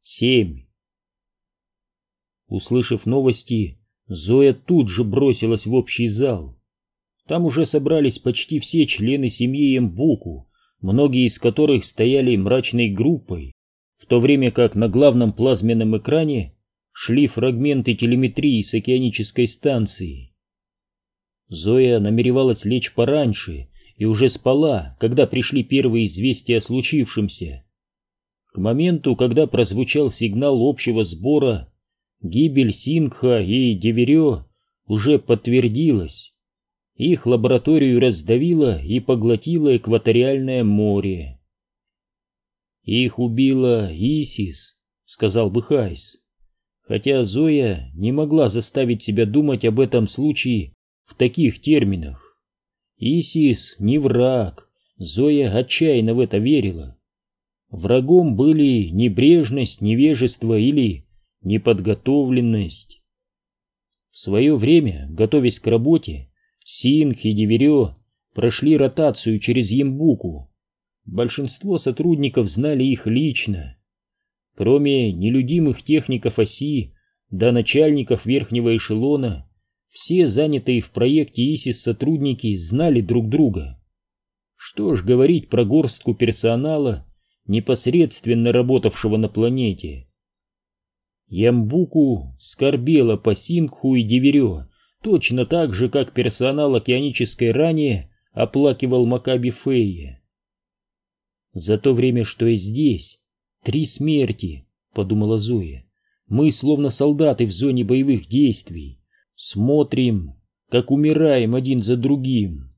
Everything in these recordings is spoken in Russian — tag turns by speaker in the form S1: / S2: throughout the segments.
S1: семь. Услышав новости, Зоя тут же бросилась в общий зал. Там уже собрались почти все члены семьи Эмбуку, многие из которых стояли мрачной группой, в то время как на главном плазменном экране шли фрагменты телеметрии с океанической станции. Зоя намеревалась лечь пораньше и уже спала, когда пришли первые известия о случившемся. К моменту, когда прозвучал сигнал общего сбора, гибель Сингха и Деверё уже подтвердилась. Их лабораторию раздавило и поглотило экваториальное море. «Их убила Исис», — сказал бы Хайс. Хотя Зоя не могла заставить себя думать об этом случае в таких терминах. Исис не враг, Зоя отчаянно в это верила. Врагом были небрежность, невежество или неподготовленность. В свое время, готовясь к работе, Синг и Диверё прошли ротацию через Ембуку. Большинство сотрудников знали их лично. Кроме нелюдимых техников оси, до начальников верхнего эшелона, все занятые в проекте ИСИС сотрудники знали друг друга. Что ж говорить про горстку персонала, непосредственно работавшего на планете. Ямбуку скорбела по Сингху и Диверё, точно так же, как персонал океанической ранее оплакивал Макаби Фея. За то время, что и здесь, три смерти, подумала Зоя. Мы словно солдаты в зоне боевых действий. Смотрим, как умираем один за другим.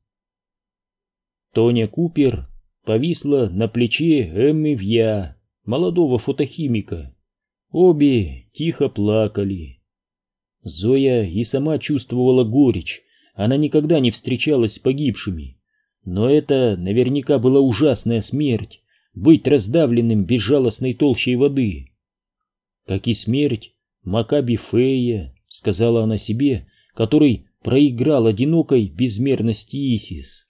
S1: Тоня Купер повисла на плече Эмми Вья, молодого фотохимика. Обе тихо плакали. Зоя и сама чувствовала горечь, она никогда не встречалась с погибшими. Но это наверняка была ужасная смерть, быть раздавленным безжалостной толщей воды. Как и смерть Макаби Фея, сказала она себе, который проиграл одинокой безмерности Исис.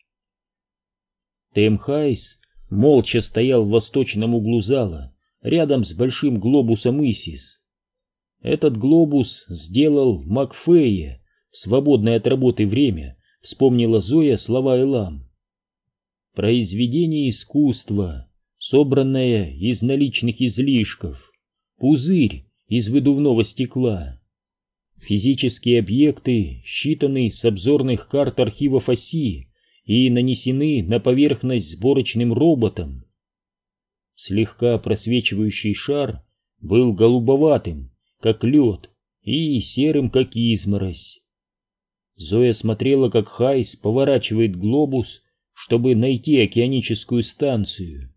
S1: Тем Хайс молча стоял в восточном углу зала, рядом с большим глобусом Исис. Этот глобус сделал Макфея в свободное от работы время, вспомнила Зоя слова Элам. Произведение искусства, собранное из наличных излишков, пузырь из выдувного стекла. Физические объекты, считанные с обзорных карт архивов оси, и нанесены на поверхность сборочным роботом. Слегка просвечивающий шар был голубоватым, как лед, и серым, как изморозь. Зоя смотрела, как Хайс поворачивает глобус, чтобы найти океаническую станцию.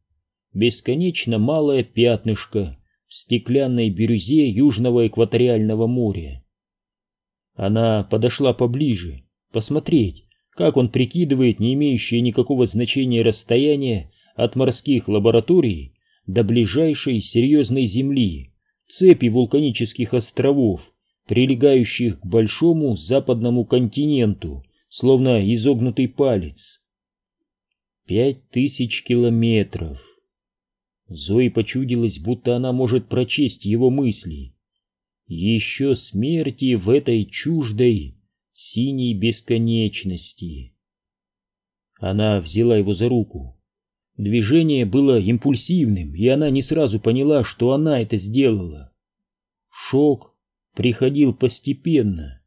S1: Бесконечно малое пятнышко в стеклянной бирюзе Южного экваториального моря. Она подошла поближе, посмотреть, как он прикидывает не имеющее никакого значения расстояние от морских лабораторий до ближайшей серьезной земли, цепи вулканических островов, прилегающих к большому западному континенту, словно изогнутый палец. Пять тысяч километров. Зои почудилось, будто она может прочесть его мысли. Еще смерти в этой чуждой, синей бесконечности. Она взяла его за руку. Движение было импульсивным, и она не сразу поняла, что она это сделала. Шок приходил постепенно.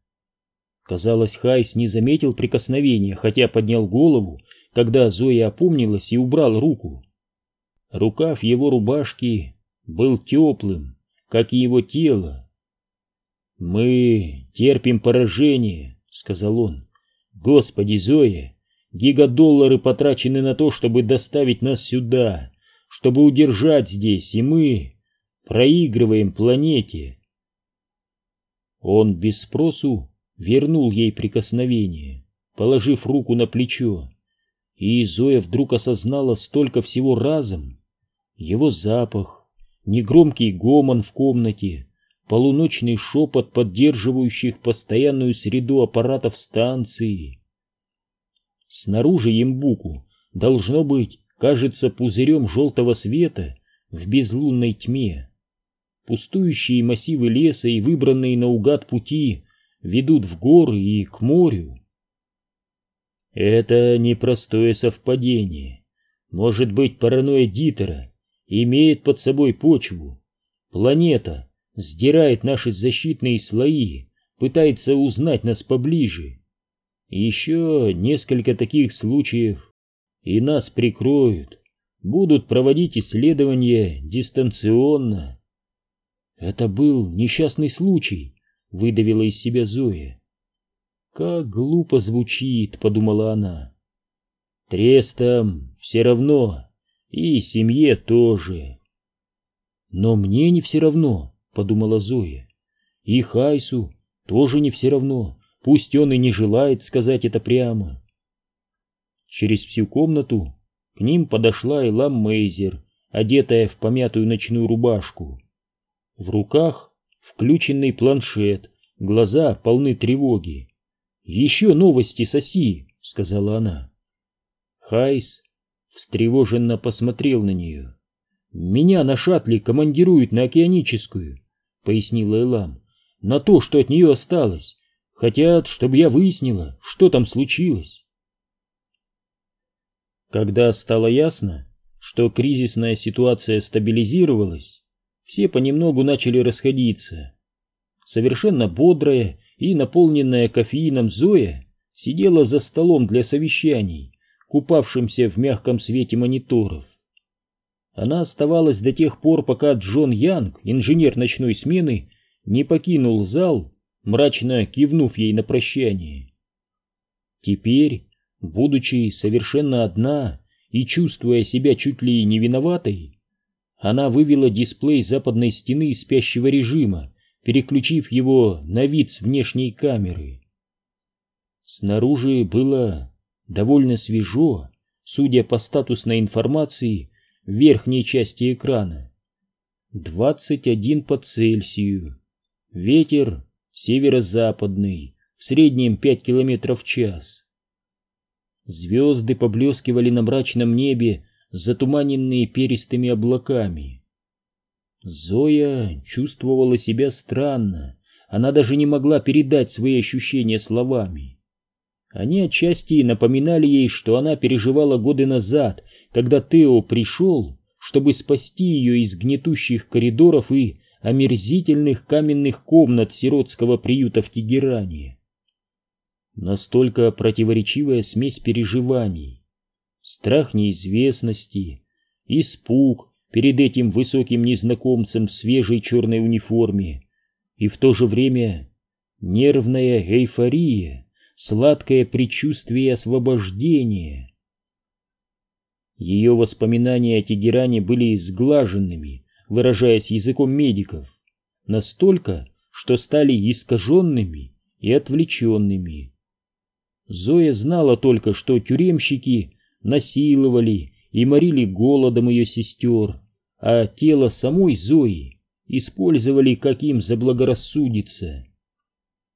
S1: Казалось, Хайс не заметил прикосновения, хотя поднял голову, когда Зоя опомнилась и убрал руку. Рукав его рубашки был теплым, как и его тело. «Мы терпим поражение», — сказал он. «Господи, Зоя, гигадоллары потрачены на то, чтобы доставить нас сюда, чтобы удержать здесь, и мы проигрываем планете». Он без спросу вернул ей прикосновение, положив руку на плечо, и Зоя вдруг осознала столько всего разом. Его запах, негромкий гомон в комнате, полуночный шепот поддерживающих постоянную среду аппаратов станции. Снаружи Ембуку должно быть, кажется, пузырем желтого света в безлунной тьме. пустующие массивы леса и выбранные наугад пути ведут в горы и к морю. Это непростое совпадение. Может быть, паранойя Дитера имеет под собой почву. Планета сдирает наши защитные слои, пытается узнать нас поближе. Еще несколько таких случаев, и нас прикроют, будут проводить исследования дистанционно. Это был несчастный случай, выдавила из себя Зоя. Как глупо звучит, подумала она. Трестам все равно, и семье тоже. Но мне не все равно, подумала Зоя. И Хайсу тоже не все равно, пусть он и не желает сказать это прямо. Через всю комнату к ним подошла Элам Мейзер, одетая в помятую ночную рубашку. В руках включенный планшет, глаза полны тревоги. «Еще новости соси», — сказала она. Хайс встревоженно посмотрел на нее. «Меня на шаттле командируют на океаническую», — пояснила Элам на то, что от нее осталось. Хотят, чтобы я выяснила, что там случилось. Когда стало ясно, что кризисная ситуация стабилизировалась, все понемногу начали расходиться. Совершенно бодрая и наполненная кофеином Зоя сидела за столом для совещаний, купавшимся в мягком свете мониторов. Она оставалась до тех пор, пока Джон Янг, инженер ночной смены, не покинул зал, мрачно кивнув ей на прощание. Теперь, будучи совершенно одна и чувствуя себя чуть ли не виноватой, она вывела дисплей западной стены спящего режима, переключив его на вид с внешней камеры. Снаружи было довольно свежо, судя по статусной информации верхней части экрана. 21 по Цельсию. Ветер северо-западный, в среднем 5 км в час. Звезды поблескивали на мрачном небе, затуманенные перистыми облаками. Зоя чувствовала себя странно, она даже не могла передать свои ощущения словами. Они отчасти напоминали ей, что она переживала годы назад, когда Тео пришел, чтобы спасти ее из гнетущих коридоров и омерзительных каменных комнат сиротского приюта в Тегеране. Настолько противоречивая смесь переживаний, страх неизвестности, испуг перед этим высоким незнакомцем в свежей черной униформе и в то же время нервная эйфория, сладкое предчувствие освобождения. Ее воспоминания о Тегеране были сглаженными, выражаясь языком медиков, настолько, что стали искаженными и отвлеченными. Зоя знала только, что тюремщики насиловали и морили голодом ее сестер, а тело самой Зои использовали, как им заблагорассудится.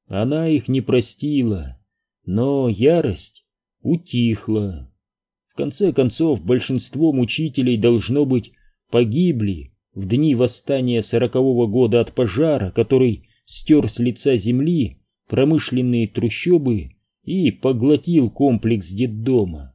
S1: Она их не простила, но ярость утихла. В конце концов, большинство мучителей, должно быть, погибли в дни восстания сорокового года от пожара, который стер с лица земли промышленные трущобы и поглотил комплекс детдома.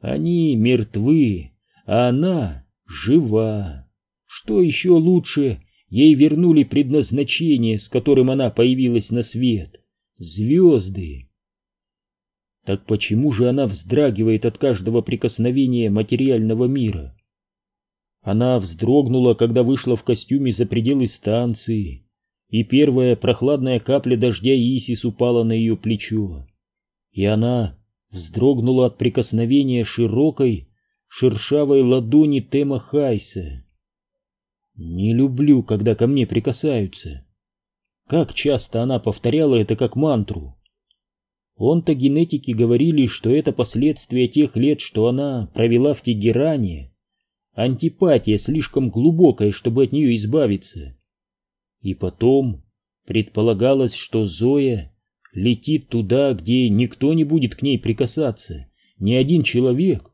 S1: Они мертвы, а она жива. Что еще лучше, ей вернули предназначение, с которым она появилась на свет — звезды. Так почему же она вздрагивает от каждого прикосновения материального мира? Она вздрогнула, когда вышла в костюме за пределы станции, и первая прохладная капля дождя Исис упала на ее плечо. И она вздрогнула от прикосновения широкой, шершавой ладони Тема Хайса. «Не люблю, когда ко мне прикасаются». Как часто она повторяла это как мантру. Он-то генетики говорили, что это последствия тех лет, что она провела в Тегеране, Антипатия слишком глубокая, чтобы от нее избавиться. И потом предполагалось, что Зоя летит туда, где никто не будет к ней прикасаться, ни один человек,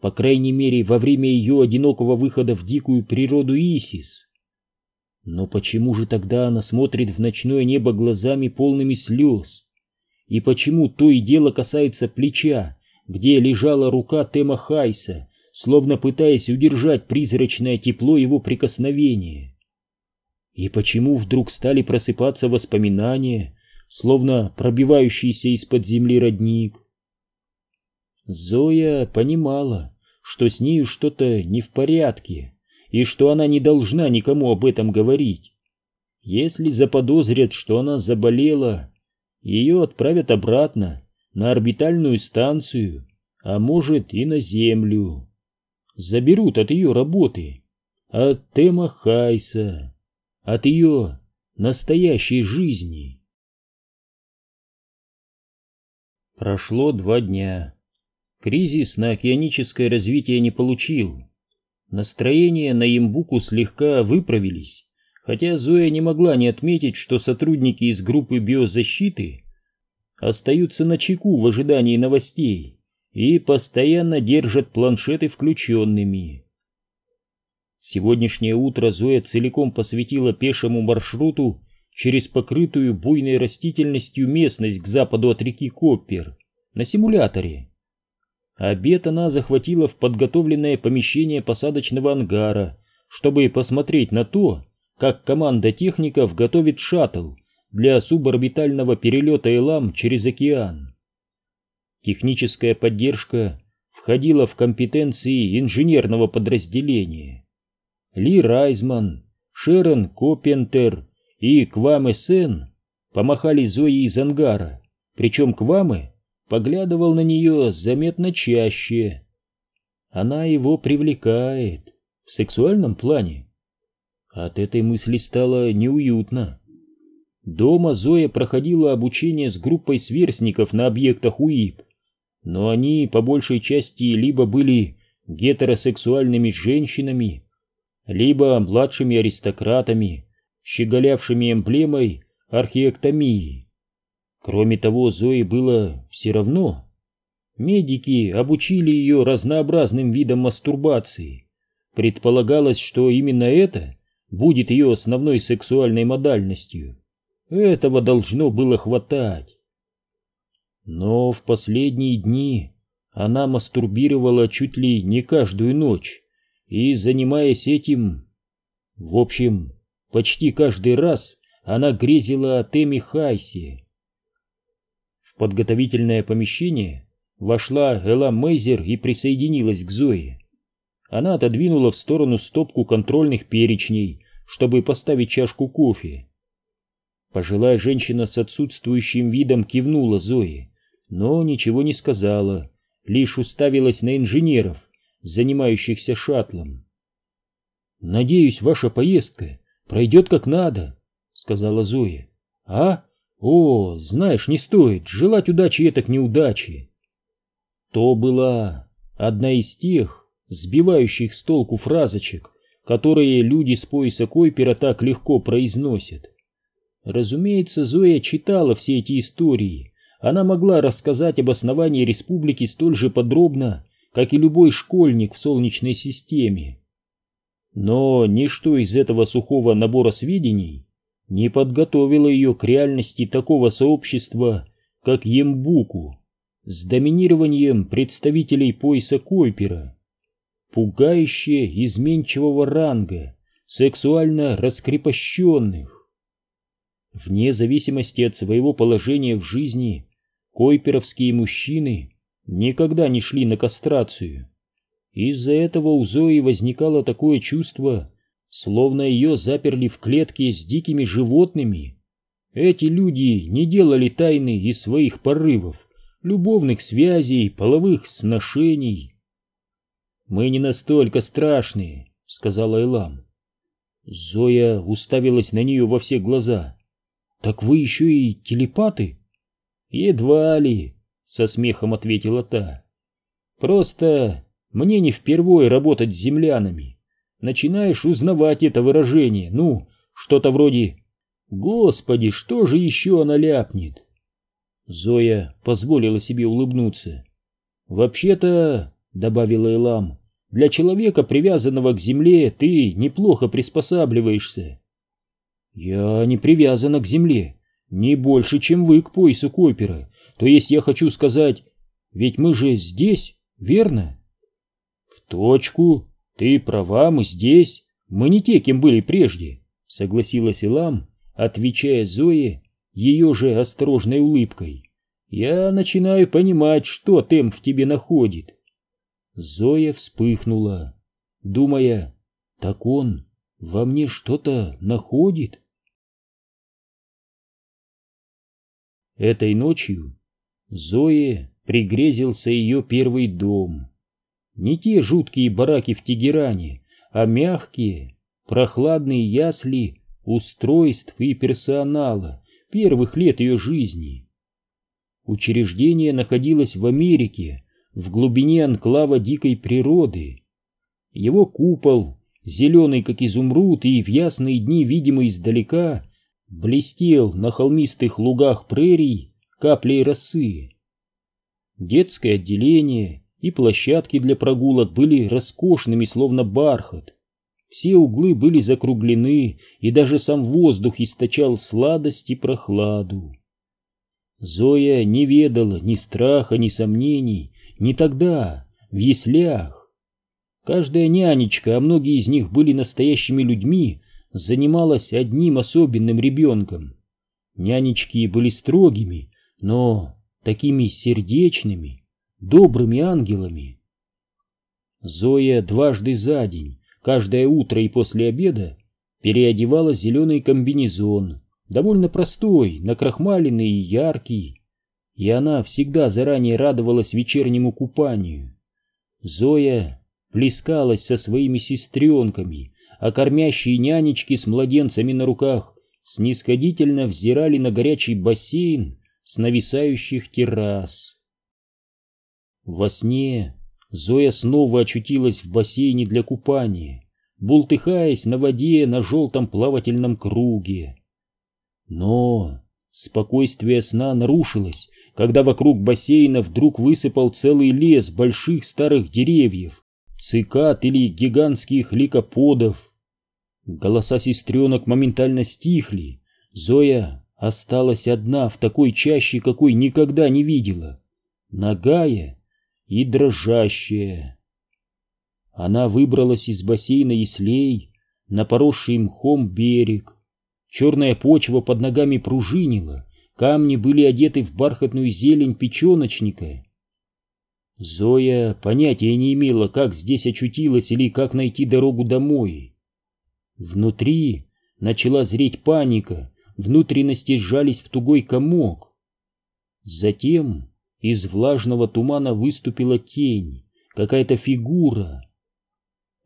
S1: по крайней мере, во время ее одинокого выхода в дикую природу Исис. Но почему же тогда она смотрит в ночное небо глазами полными слез? И почему то и дело касается плеча, где лежала рука Тема Хайса, словно пытаясь удержать призрачное тепло его прикосновения? И почему вдруг стали просыпаться воспоминания, словно пробивающийся из-под земли родник? Зоя понимала, что с нею что-то не в порядке, и что она не должна никому об этом говорить. Если заподозрят, что она заболела, ее отправят обратно на орбитальную станцию, а может и на Землю. Заберут от ее работы, от Тема Хайса, от ее настоящей жизни. Прошло два дня. Кризис на океаническое развитие не получил. Настроения на Имбуку слегка выправились, хотя Зоя не могла не отметить, что сотрудники из группы биозащиты остаются на чеку в ожидании новостей и постоянно держат планшеты включенными. Сегодняшнее утро Зоя целиком посвятила пешему маршруту через покрытую буйной растительностью местность к западу от реки Коппер на симуляторе. Обед она захватила в подготовленное помещение посадочного ангара, чтобы посмотреть на то, как команда техников готовит шаттл для суборбитального перелета Элам через океан. Техническая поддержка входила в компетенции инженерного подразделения. Ли Райзман, Шерон Копентер и Кваме Сен помахали Зои из ангара, причем Кваме поглядывал на нее заметно чаще. Она его привлекает в сексуальном плане. От этой мысли стало неуютно. Дома Зоя проходила обучение с группой сверстников на объектах УИП, но они по большей части либо были гетеросексуальными женщинами, либо младшими аристократами, щеголявшими эмблемой архиэктомии. Кроме того, Зое было все равно. Медики обучили ее разнообразным видам мастурбации. Предполагалось, что именно это будет ее основной сексуальной модальностью. Этого должно было хватать. Но в последние дни она мастурбировала чуть ли не каждую ночь, и, занимаясь этим... В общем, почти каждый раз она грезила о Теме Хайсе, в подготовительное помещение вошла Элла Мейзер и присоединилась к Зое. Она отодвинула в сторону стопку контрольных перечней, чтобы поставить чашку кофе. Пожилая женщина с отсутствующим видом кивнула Зое, но ничего не сказала, лишь уставилась на инженеров, занимающихся шаттлом. «Надеюсь, ваша поездка пройдет как надо», — сказала Зоя. «А? О, знаешь, не стоит желать удачи и так неудачи. То была одна из тех сбивающих с толку фразочек, которые люди с пояса Койпера так легко произносят. Разумеется, Зоя читала все эти истории. Она могла рассказать об основании республики столь же подробно, как и любой школьник в Солнечной системе. Но ничто из этого сухого набора сведений не подготовила ее к реальности такого сообщества, как Ембуку, с доминированием представителей пояса Койпера, пугающе изменчивого ранга, сексуально раскрепощенных. Вне зависимости от своего положения в жизни, койперовские мужчины никогда не шли на кастрацию. Из-за этого у Зои возникало такое чувство, словно ее заперли в клетке с дикими животными. Эти люди не делали тайны из своих порывов, любовных связей, половых сношений. «Мы не настолько страшные», — сказала Элам. Зоя уставилась на нее во все глаза. «Так вы еще и телепаты?» «Едва ли», — со смехом ответила та. «Просто мне не впервые работать с землянами начинаешь узнавать это выражение, ну, что-то вроде «Господи, что же еще она ляпнет?» Зоя позволила себе улыбнуться. «Вообще-то», — добавила Элам, — «для человека, привязанного к земле, ты неплохо приспосабливаешься». Я не привязана к земле, не больше, чем вы к поясу Койпера. То есть я хочу сказать, ведь мы же здесь, верно? В точку. Ты права, мы здесь. Мы не те, кем были прежде, согласилась Илам, отвечая Зое ее же осторожной улыбкой. Я начинаю понимать, что Тем в тебе находит. Зоя вспыхнула, думая, так он во мне что-то находит. Этой ночью Зое пригрезился ее первый дом. Не те жуткие бараки в Тегеране, а мягкие, прохладные ясли устройств и персонала первых лет ее жизни. Учреждение находилось в Америке, в глубине анклава дикой природы. Его купол, зеленый как изумруд и в ясные дни видимый издалека, блестел на холмистых лугах прерий каплей росы. Детское отделение и площадки для прогулок были роскошными, словно бархат. Все углы были закруглены, и даже сам воздух источал сладость и прохладу. Зоя не ведала ни страха, ни сомнений, ни тогда, в яслях. Каждая нянечка, а многие из них были настоящими людьми, занималась одним особенным ребенком. Нянечки были строгими, но такими сердечными, добрыми ангелами. Зоя дважды за день, каждое утро и после обеда, переодевала зеленый комбинезон, довольно простой, накрахмаленный и яркий, и она всегда заранее радовалась вечернему купанию. Зоя плескалась со своими сестренками, а кормящие нянечки с младенцами на руках снисходительно взирали на горячий бассейн с нависающих террас. Во сне Зоя снова очутилась в бассейне для купания, бултыхаясь на воде на желтом плавательном круге. Но спокойствие сна нарушилось, когда вокруг бассейна вдруг высыпал целый лес больших старых деревьев, цикад или гигантских ликоподов. Голоса сестренок моментально стихли. Зоя осталась одна в такой чаще, какой никогда не видела. Нагая и дрожащая. Она выбралась из бассейна Ислей на поросший мхом берег. Черная почва под ногами пружинила, камни были одеты в бархатную зелень печеночника. Зоя понятия не имела, как здесь очутилась или как найти дорогу домой. Внутри начала зреть паника, внутренности сжались в тугой комок. Затем из влажного тумана выступила тень, какая-то фигура.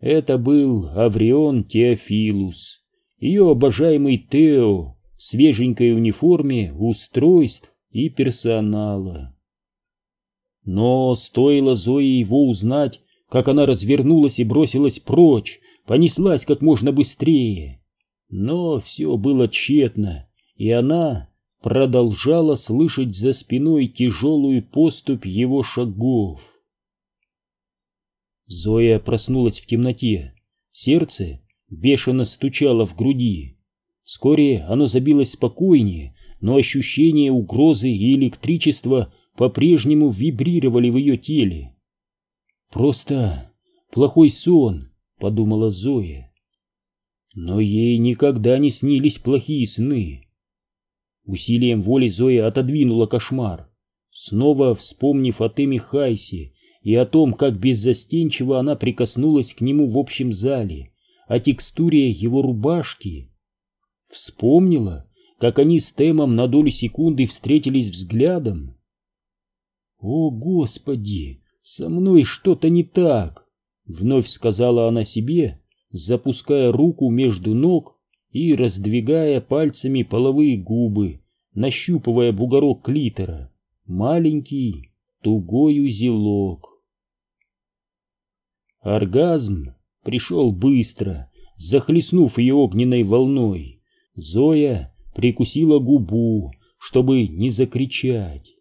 S1: Это был Аврион Теофилус, ее обожаемый Тео свеженькой униформе устройств и персонала. Но стоило Зое его узнать, как она развернулась и бросилась прочь, понеслась как можно быстрее. Но все было тщетно, и она продолжала слышать за спиной тяжелую поступь его шагов. Зоя проснулась в темноте. Сердце бешено стучало в груди. Вскоре оно забилось спокойнее, но ощущение угрозы и электричества по-прежнему вибрировали в ее теле. «Просто плохой сон», — подумала Зоя. Но ей никогда не снились плохие сны. Усилием воли Зоя отодвинула кошмар, снова вспомнив о Теме Хайсе и о том, как беззастенчиво она прикоснулась к нему в общем зале, о текстуре его рубашки. Вспомнила, как они с Темом на долю секунды встретились взглядом. «О, Господи, со мной что-то не так!» — вновь сказала она себе, запуская руку между ног и раздвигая пальцами половые губы, нащупывая бугорок клитора, маленький тугой узелок. Оргазм пришел быстро, захлестнув ее огненной волной. Зоя прикусила губу, чтобы не закричать.